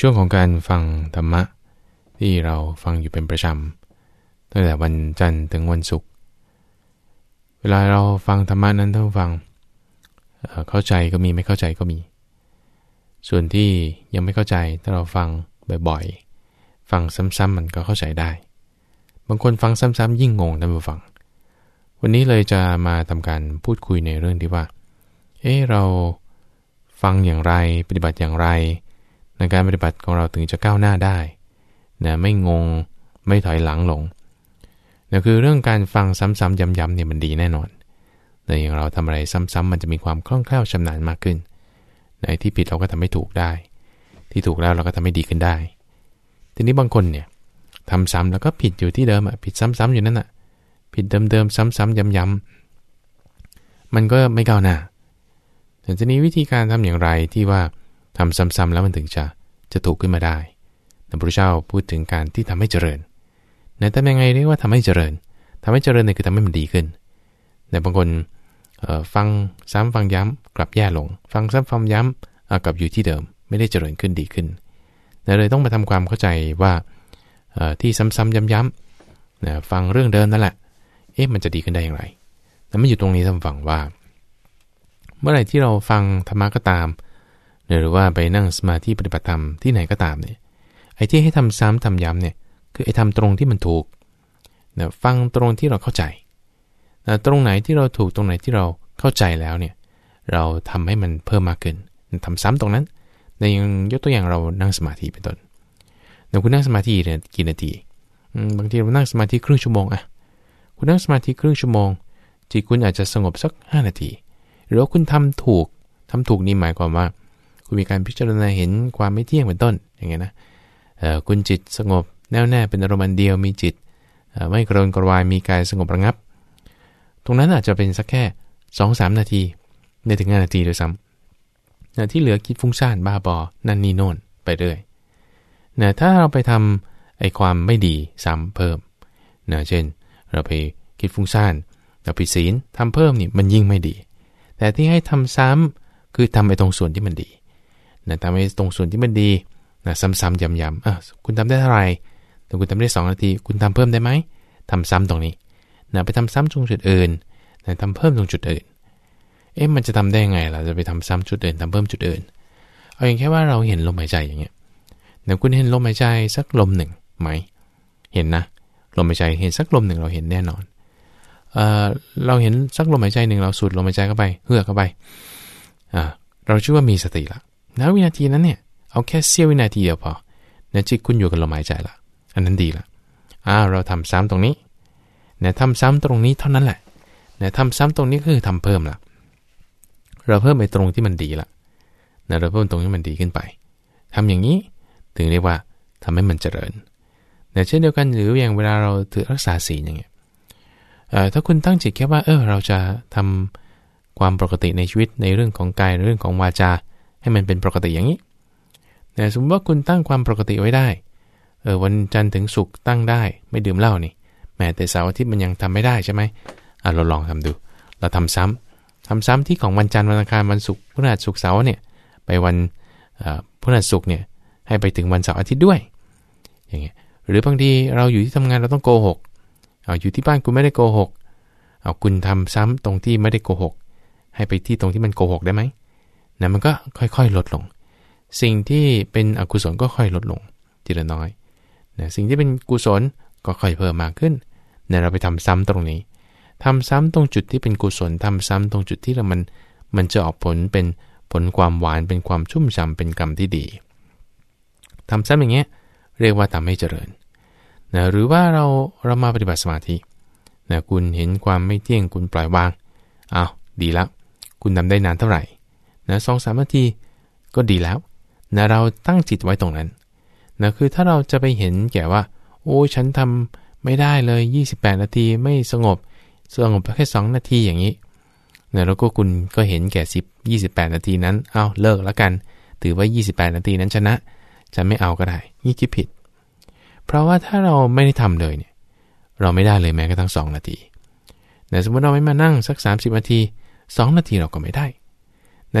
ช่วงของการฟังธรรมะ ที่เราฟังอยู่เป็นประจำตั้งแต่วันจันทร์ถึงวันศุกร์เวลาเราฟังธรรมะนั้นท่านฟังเข้าใจก็มีไม่เข้าใจก็มี ส่วนที่ยังไม่เข้าใจถ้าเราฟังบ่อยๆ ฟังซ้ำๆมันก็เข้าใจได้ บางคนฟังซ้ำๆยิ่งงงท่านผู้ฟัง วันนี้เลยจะมาทำการพูดคุยในเรื่องที่ว่า เอ๊เราฟังอย่างไรปฏิบัติอย่างไร ในการปฏิบัติของเราถึงจะก้าวหน้าได้นะไม่งงไม่ถอยหลังลงนะคือเรื่องการฟังซ้ำๆย้ำๆเนี่ยมันดีแน่นอนแต่อย่างเราทำอะไรซ้ำๆมันจะมีความคล่องแคล่วชำนาญมากขึ้นในที่ผิดเราก็ทำให้ถูกได้ ที่ถูกแล้วเราก็ทำให้ดีขึ้นได้ ทีนี้บางคนเนี่ยทำซ้ำแล้วก็ผิดอยู่ที่เดิมอะผิดซ้ำๆอยู่นั่นอะ ผิดเดิมๆซ้ำๆย้ำๆมันก็ไม่ก้าวหน้าแต่ทีนี้วิธีการทำอย่างไรที่ว่า ทำซ้ำๆแล้วมันถึงจะจะถูกขึ้นมาได้พระพุทธเจ้าพูดถึงการที่ทำให้เจริญในทำยังไงเรียกว่าทำให้เจริญทำให้เจริญเนี่ยคือทำให้มันดีขึ้นแต่บางคนฟังซ้ำฟังย้ำกลับแย่ลง ฟังซ้ำฟังย้ำกลับอยู่ที่เดิม ไม่ได้เจริญขึ้นดีขึ้นเลยต้องมาทำความเข้าใจว่าที่ซ้ำๆย้ำๆฟังเรื่องเดิมนั่นแหละ เอ๊ะมันจะดีขึ้นได้อย่างไรแต่ไม่อยู่ตรงนี้ทำฟังว่า เมื่อไหร่ที่เราฟังธรรมะก็ตาม หรือว่าไปนั่งสมาธิปฏิบัติธรรมที่ไหนก็ตามเนี่ยไอ้ที่ให้ทำซ้ำทำย้ำเนี่ยคือไอ้ทำตรงที่มันถูกนะฟังตรงที่เราเข้าใจนะตรงไหนที่เราถูกตรงไหนที่เราเข้าใจแล้วเนี่ยเราทำให้มันเพิ่มมากขึ้นทำซ้ำตรงนั้นในยังยกตัวอย่างเรานั่งสมาธิเป็นต้นเดี๋ยวคุณนั่งสมาธิเนี่ยกี่นาทีบางทีเรานั่งสมาธิครึ่งชั่วโมงอะคุณนั่งสมาธิครึ่งชั่วโมงจิตคุณอาจจะสงบสัก 5 นาที หรือว่าคุณทำถูกทำถูกนี่หมายความว่า คุณมีการพิจารณาเห็นความไม่เที่ยงเป็นต้นอย่างเงี้ยนะคุณจิตสงบแน่วแน่เป็นอารมณ์เดียวมีจิตไม่กระวนกระวายมีกายสงบระงับ ตรงนั้นอาจจะเป็นสักแค่2อสนาทีในถึง5นาทีด้วยซ้ำนะที่เหลือคิดฟุ้งซ่านบ้าบอ นั่นนี่โน่นไปเรื่อยนะถ้าเราไปทำไอ้ความไม่ดีซ้ำเพิ่มนะเช่น เราไปคิดฟุ้งซ่านเราไปศีลทำเพิ่มนี่มันยิ่งไม่ดี แต่ที่ให้ทำซ้ำคือทำไอ้ตรงส่วนที่มันดี นะทำให้ตรงส่วนที่มันดีนะซ้ำๆย้ำๆอะคุณทำได้เท่าไหร่แต่คุณทำได้ 2 นาที คุณทำเพิ่มได้ไหมทำซ้ำตรงนี้นะไปทำซ้ำตรงจุดอื่นนะทำเพิ่มตรงจุดอื่น เอ๊ะมันจะทำได้ยังไงล่ะจะไปทำซ้ำจุดอื่นทำเพิ่มจุดอื่น เอาอย่างแค่ว่าเราเห็นลมหายใจอย่างเงี้ยเดี๋ยวคุณเห็นลมหายใจสักลมหนึ่งไหม เห็นนะ ลมหายใจเห็นสักลมหนึ่งเราเห็นแน่นอน เอ่อ เราเห็นสักลมหายใจหนึ่งเราสูดลมหายใจเข้าไป เฮือกเข้าไป อ่า เราชื่อว่ามีสติละ ณวินาทีนั้นเนี่ย เอาแค่เสี้ยววินาทีเดียวพอนะจิตคุณอยู่กับลมหายใจละอันนั้นดีละอ่าเราทำซ้ำตรงนี้นี่ยทำซ้ำตรงนี้เท่านั้นแหละนี่ยทำซ้ำตรงนี้คือทำเพิ่มละเราเพิ่มไปตรงที่มันดีละนี่ยเราเพิ่มตรงที่มันดีขึ้นไปทำอย่างนี้ถึงเรียกว่าทำให้มันเจริญนี่ยเช่นเดียวกันหรืออย่างเวลาเราถือรักษาศีลอย่างเงี้ยถ้าคุณตั้งจิตแค่ว่าเออเราจะทำความปกติในชีวิตในเรื่องของกายในเรื่องของวาจา ให้มันเป็นปกติอย่างนี้แต่สมมติว่าคุณตั้งความปกติไว้ได้ เออวันจันทร์ถึงศุกร์ตั้งได้ไม่ดื่มเหล้านี่แม้แต่เสาร์อาทิตย์มันยังทำไม่ได้ใช่ไหมอะเราลองทำดู เราทำซ้ำทำซ้ำที่ของวันจันทร์วันอังคารวันศุกร์พฤหัสศุกร์เสาร์เนี่ยไปวันพฤหัสศุกร์เนี่ยให้ไปถึงวันเสาร์อาทิตย์ด้วย อย่างเงี้ยหรือบางทีเราอยู่ที่ทำงานเราต้องโกหกเอาอยู่ที่บ้านคุณไม่ได้โกหกเอาคุณทำซ้ำตรงที่ไม่ได้โกหกให้ไปที่ตรงที่มันโกหกได้ไหม นะมันก็ค่อยๆลดลง สิ่งที่เป็นอกุศลก็ค่อยลดลงทีละน้อยนะสิ่งที่เป็นกุศลก็ค่อยเพิ่มมากขึ้นเนี่ยเราไปทำซ้ำตรงนี้ทำซ้ำตรงจุดที่เป็นกุศลทำซ้ำตรงจุดที่เรามันมันจะออกผลเป็นผลความหวานเป็นความชุ่มฉ่าเป็นกรรมที่ดีทำซ้ำอย่างเงี้ยเรียกว่าทำให้เจริญนะหรือว่าเราเรามาปฏิบัติสมาธินะคุณเห็นความไม่เที่ยงคุณปล่อยวางอ้าวดีล้วคุณทาได้นานเท่าไหร่ นะสองสามนาทีก็ดีแล้วนะเราตั้งจิตไว้ตรงนั้นนะคือถ้าเราจะไปเห็นแก่ว่า โอ้ฉันทำไม่ได้เลย 28 นาทีไม่สงบ สงบแค่2นาทีอย่างนี้นะแล้วก็คุณก็เห็นแก่10 28 นาทีนั้น เอาเลิกแล้วกัน ถือว่า 28 นาทีนั้นชนะ จะไม่เอาก็ได้นี่คิดผิด เพราะว่าถ้าเราไม่ได้ทำเลยเนี่ย เราไม่ได้เลยแม้กระทั่ง2นาทีแต่สมมติเราไม่มานั่งสัก 30 นาที 2 นาทีเราก็ไม่ได้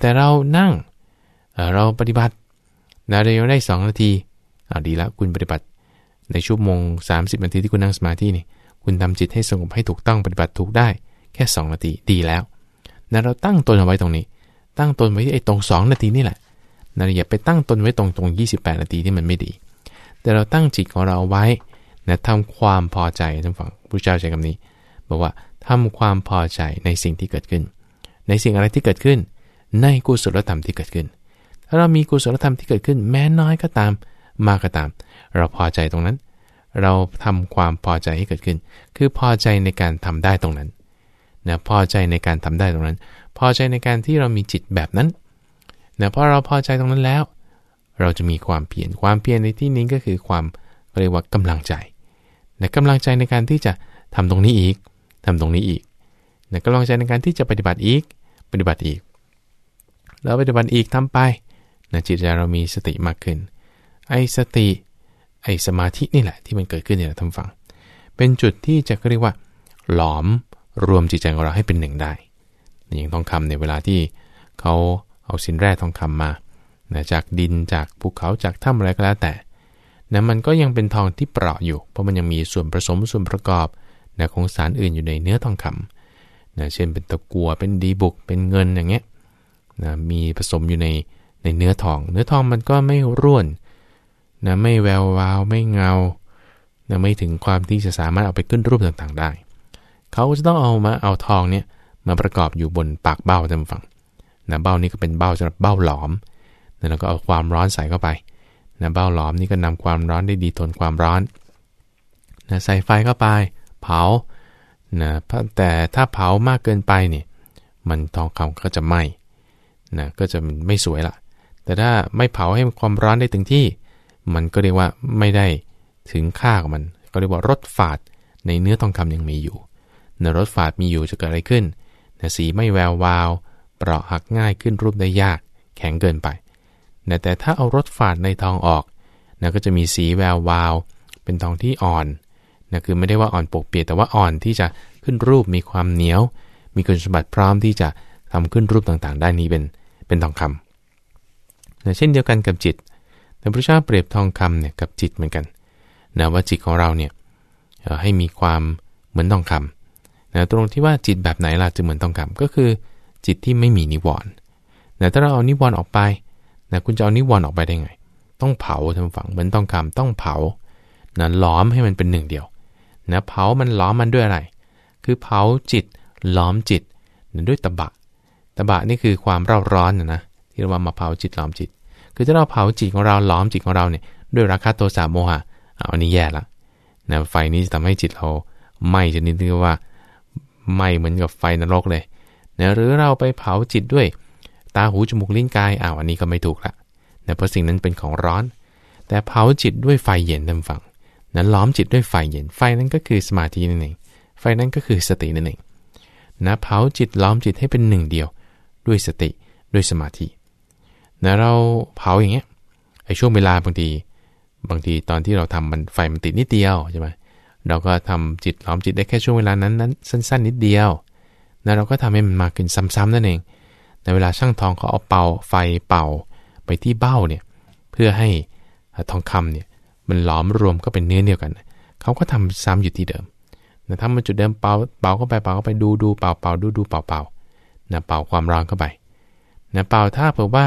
แต่เรานั่งเราปฏิบัตินะเรายังได้ 2 นาทีเอาดีแล้วคุณปฏิบัติ ในชั่วโมง 30 นาทีที่คุณนั่งสมาธินี่คุณทำจิตให้สงบให้ถูกต้องปฏิบัติถูกได้แค่ 2 นาทีดีแล้วนะเราตั้งตนเอาไว้ตรงนี้ ตั้งตนไว้ที่ไอ้ตรง 2 นาทีนี่แหละนะอย่าไปตั้งตนไว้ตรงตรง28 นาทีที่มันไม่ดี แต่เราตั้งจิตของเราไว้นะทำความพอใจท่านฟังพระเจ้าใช้คำนี้ บอกว่าทำความพอใจในสิ่งที่เกิดขึ้น ในสิ่งอะไรที่เกิดขึ้น ในกุศลธรรมที่เกิดขึ้น ถ้าเรามีกุศลธรรมที่เกิดขึ้น แม้น้อยก็ตาม มากก็ตาม เราพอใจตรงนั้น เราทำความพอใจให้เกิดขึ้น คือพอใจในการทำได้ตรงนั้นนะพอใจในการทำได้ตรงนั้น พอใจในการที่เรามีจิตแบบนั้นนะพอเราพอใจตรงนั้นแล้ว เราจะมีความเพียร ความเพียรในที่นี้ก็คือความเรียกว่ากำลังใจนะกำลังใจในการที่จะทำตรงนี้อีกทำตรงนี้อีกนะกำลังใจในการที่จะปฏิบัติอีก ปฏิบัติอีก แล้วปฏิบัติอีกทำไปนะจิตใจเรามีสติมากขึ้น ไอ้สติ ไอ้สมาธินี่แหละที่มันเกิดขึ้นเนี่ยทำฟัง เป็นจุดที่จะเรียกว่า หลอมรวมจิตใจของเราให้เป็นหนึ่งได้ อย่างทองคำในเวลาที่เขาเอาสินแร่ทองคำมานะจากดินจากภูเขาจากถ้ำอะไรก็แล้วแต่นะมันก็ยังเป็นทองที่เปราะอยู่ เพราะมันยังมีส่วนผสมส่วนประกอบนะของสารอื่นอยู่ในเนื้อทองคำนะเช่นเป็นตะกัวเป็นดีบุกเป็นเงินอย่างเงี้ย นะมีผสมอยู่ในในเนื้อทอง เนื้อทองมันก็ไม่ร่วนนะไม่แวววาวไม่เงานะไม่ถึงความที่จะสามารถเอาไปขึ้นรูปต่างๆ ได้ เขาจะต้องเอามาเอาทองเนี่ยมาประกอบอยู่บนปากเบ้าจำฝังนะเบ้านี้ก็เป็นเบ้าสำหรับเบ้าหลอมแล้วก็เอาความร้อนใส่เข้าไปนะเบ้าหลอมนี่ก็นำความร้อนได้ดีทนความร้อนนะใส่ไฟเข้าไป เผานะแต่ถ้าเผามากเกินไปเนี่ยมันทองคำก็จะไหม้ นะก็จะไม่สวยละแต่ถ้าไม่เผาให้ความร้อนได้ถึงที่ มันก็เรียกว่าไม่ได้ถึงค่าของมัน ก็เรียกว่ารสฝาดในเนื้อทองคำยังมีอยู่นะรสฝาดมีอยู่จะเกิดอะไรขึ้นนะสีไม่แวววาว เปราะหักง่ายขึ้นรูปได้ยาก แข็งเกินไปนะแต่ถ้าเอารสฝาดในทองออกนะก็จะมีสีแวววาว เป็นทองที่อ่อนนะคือไม่ได้ว่าอ่อนปกเปียแต่ว่าอ่อนที่จะขึ้นรูปมีความเหนียว มีคุณสมบัติพร้อมที่จะทำขึ้นรูปต่างๆ ได้นี้เป็น เป็นทองคำนะเช่นเดียวกันกับจิต แต่พระเจ้าเปรียบทองคำเนี่ยกับจิตเหมือนกันนะว่าจิตของเราเนี่ยให้มีความเหมือนทองคำนะตรงที่ว่าจิตแบบไหนล่ะจะเหมือนทองคำก็คือจิตที่ไม่มีนิวรณ์นะถ้าเราเอานิวรณ์ออกไปนะคุณจะเอานิวรณ์ออกไปได้ไง ต้องเผาทำฝังเหมือนต้องคำต้องเผานะล้อมให้มันเป็นหนึ่งเดียวนะเผามันล้อมมันด้วยอะไร คือเผาจิตล้อมจิตนะด้วยตะบะ ตบะนี่คือความเร่าร้อนนะนะที่เรามาเผาจิตล้อมจิต คือถ้าเราเผาจิตของเราล้อมจิตของเราเนี่ยด้วยราคาโทสะโมหะเอาอันนี้แย่ละนะไฟนี้จะทำให้จิตเราไหม้ชนิดที่ว่าไหม้เหมือนกับไฟนรกเลยนะหรือเราไปเผาจิตด้วย ตาหูจมูกลิ้นกายอ้าวอันนี้ก็ไม่ถูกละนะเพราะสิ่งนั้นเป็นของร้อน แต่เผาจิตด้วยไฟเย็นทำฝังนั้นล้อมจิตด้วยไฟเย็น ไฟนั้นก็คือสมาธินั่นเองไฟนั้นก็คือสตินั่นเองนะเผาจิตล้อมจิตให้เป็นหนึ่งเดียว ด้วยสติด้วยสมาธินะเราเผาอย่างเงี้ยไอ้ช่วงเวลาบางที บางทีตอนที่เราทำมันไฟมันติดนิดเดียวใช่ไหมเราก็ทำจิตล้อมจิตได้แค่ช่วงเวลานั้นนั้นสั้น ๆ นิดเดียวนะเราก็ทำให้มันมากขึ้นซ้ำๆนั่นเองในเวลาช่างทองเขาเอาเป่าไฟเป่าไปที่เบ้าเนี่ยเพื่อให้ทองคำเนี่ยมันหลอมรวมก็เป็นเนื้อเดียวกัน เขาก็ทำซ้ำอยู่ที่เดิมนะทำมาจุดเดิมเป่าเป่าเข้าไปเป่าเข้าไปดูดูเป่าเป่าดูดูเป่าเป่า นะเป่าความร้อนเข้าไปนะเป่าถ้าเผื่อว่า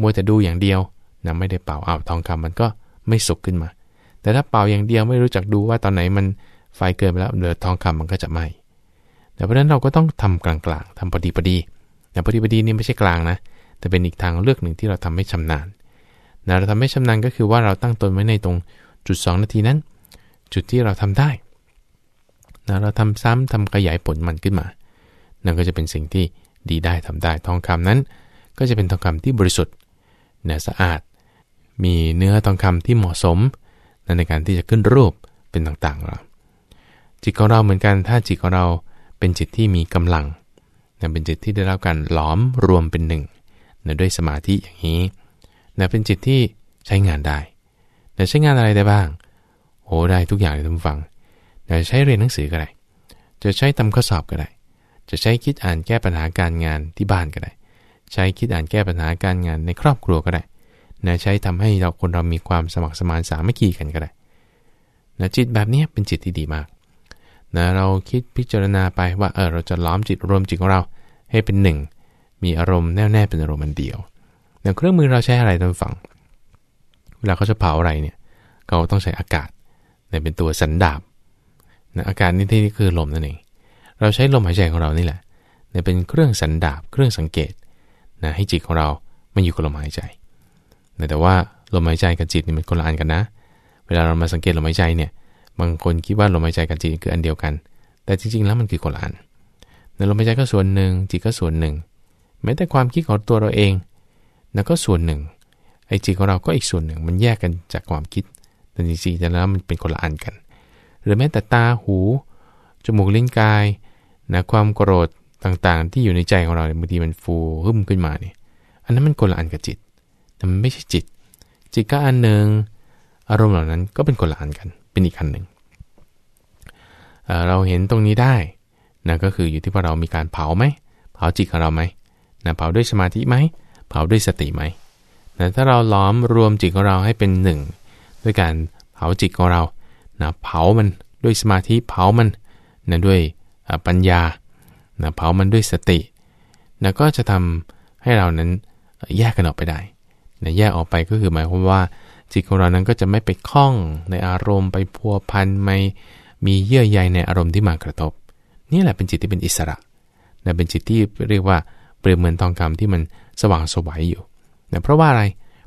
มัวแต่ดูอย่างเดียวนะไม่ได้เป่าเอาทองคำมันก็ไม่สุกขึ้นมา แต่ถ้าเป่าอย่างเดียวไม่รู้จักดูว่าตอนไหนมันไฟเกินไปแล้วเหลือทองคำมันก็จะไหม้แต่เพราะฉะนั้นเราก็ต้องทำกลางๆทำพอดีพอดีแต่พอดีพอดีนี่ไม่ใช่กลางนะ แต่เป็นอีกทางเลือกหนึ่งที่เราทำให้ชำนาญนะเราทำให้ชำนาญก็คือว่าเราตั้งตนไว้ในตรงจุด 2 นาทีนั้น จุดที่เราทำได้นะเราทำซ้ำทำขยายผลมันขึ้นมา นั่นก็จะเป็นสิ่งที่ ดีได้ทำได้ทองคำนั้น ก็จะเป็นทองคำที่บริสุทธิ์เนะสะอาด มีเนื้อทองคำที่เหมาะสมในการที่จะขึ้นรูปเป็นต่างๆเราจิตของเราเหมือนกันถ้าจิตของเราเป็นจิตที่มีกำลังนะเป็นจิตที่ได้รับการหลอมรวมเป็นหนึ่งนะด้วยสมาธิอย่างนี้นะเป็นจิตที่ใช้งานได้นะใช้งานอะไรได้บ้าง โอ้ได้ทุกอย่างเลยท่านฟังนะใช้เรียนหนังสือก็ได้ จะใช้ทำข้อสอบก็ได้ จะใช้คิดอ่านแก้ปัญหาการงานที่บ้านก็ได้ ใช้คิดอ่านแก้ปัญหาการงานในครอบครัวก็ได้นะใช้ทำให้เราคนเรามีความสมัครสมานสามัคคีกันก็ได้นะจิตแบบนี้เป็นจิตที่ดีมากนะเราคิดพิจารณาไปว่าเออเราจะล้อมจิตรวมจิตของเราให้เป็นหนึ่ง มีอารมณ์แน่วแน่เป็นอารมณ์มันเดียวนะเครื่องมือเราใช้อะไรตอนฝัง เวลาเขาจะเผาอะไรเนี่ยเขาต้องใช้อากาศนเป็นตัวสันดาบนะอากาศนี่ที่นี่คือลมนั่นเอง เราใช้ลมหายใจของเรานี่แหละนเป็นเครื่องสันดาบเครื่องสังเกตนะให้จิตของเรามันอยู่กับลมหายใจนแต่ว่าลมหายใจกับจิตนี่มันคนละอันกันนะ เวลาเรามาสังเกตลมหายใจเนี่ย บางคนคิดว่าลมหายใจกับจิตคืออันเดียวกัน แต่จริงๆแล้วมันคือคนละอันในลมหายใจก็ส่วนหนึ่ง จิตก็ส่วนหนึ่ง แม้แต่ความคิดของตัวเราเองนั่นก็ส่วนหนึ่ง ไอ้จิตของเราก็อีกส่วนหนึ่ง มันแยกกันจากความคิด แต่จริงๆแล้วมันเป็นคนละอันกัน หรือแม้แต่ตา หู จมูก ลิ้น กาย นะความโกรธต่างๆ ที่อยู่ในใจของเราบางทีมันฟูหึ่มขึ้นมาเนี่ยอันนั้นมันคนละอันกับจิต แต่มันไม่ใช่จิต จิตก็อันหนึ่งอารมณ์เหล่านั้นก็เป็นคนละอันกัน เป็นอีกคันหนึ่งเราเห็นตรงนี้ได้นะก็คืออยู่ที่ว่าเรามีการเผาไหม เผาจิตของเราไหมนะเผาด้วยสมาธิไหม เผาด้วยสติไหมนะถ้าเราล้อมรวมจิตของเราให้เป็นหนึ่งด้วยการเผาจิตของเรานะเผามันด้วยสมาธิเผามันนะด้วย ปัญญานะเผามันด้วยสตินะก็จะทำให้เรานั้นแยกกันออกไปได้นะแยกออกไปก็คือหมายความว่า จิตของเรานั้นก็จะไม่ไปคล้องในอารมณ์ไปพัวพันไม่มีเยื่อใยในอารมณ์ที่มากระทบ นี่แหละเป็นจิตที่เป็นอิสระนะเป็นจิตที่เรียกว่าเปรียบเหมือนทองคำที่มันสว่างสวัยอยู่นะเพราะว่าอะไร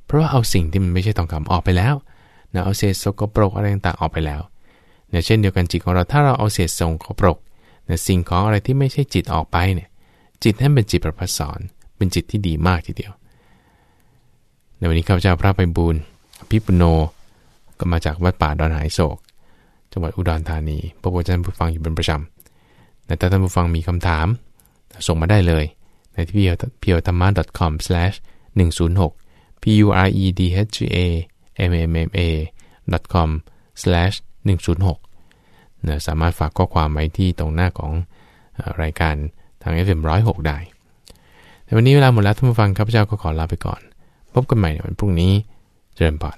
เพราะว่าเอาสิ่งที่มันไม่ใช่ทองคำออกไปแล้วนะเอาเศษสกปรกอะไรต่างๆออกไปแล้วเนี่ยเช่นเดียวกันจิตของเราถ้าเราเอาเศษสกปรก นะสิ่งของอะไรที่ไม่ใช่จิตออกไปเนี่ยจิตนั้นเป็นจิตประพัสสอนเป็นจิตที่ดีมากทีเดียว ในวันนี้ข้าพเจ้าพระไปบูรณ์พิปุโนก็มาจากวัดป่าดอนหายโศก จังหวัดอุดรธานีพระพุทธเจ้าผู้ฟังอยู่เป็นประจำแต่ถ้าท่านผู้ฟังมีคำถาม ส่งมาได้เลยในที่ p u r e t h a m m a c o m 1 0 6 p u r e d h a m m m a com slash 106 นะสามารถฝากข้อความไว้ที่ตรงหน้าของรายการทาง FM 106 ได้ แต่วันนี้เวลาหมดแล้วท่านผู้ฟังครับเจ้าก็ขอลาไปก่อน พบกันใหม่ในวันพรุ่งนี้ เจริญพร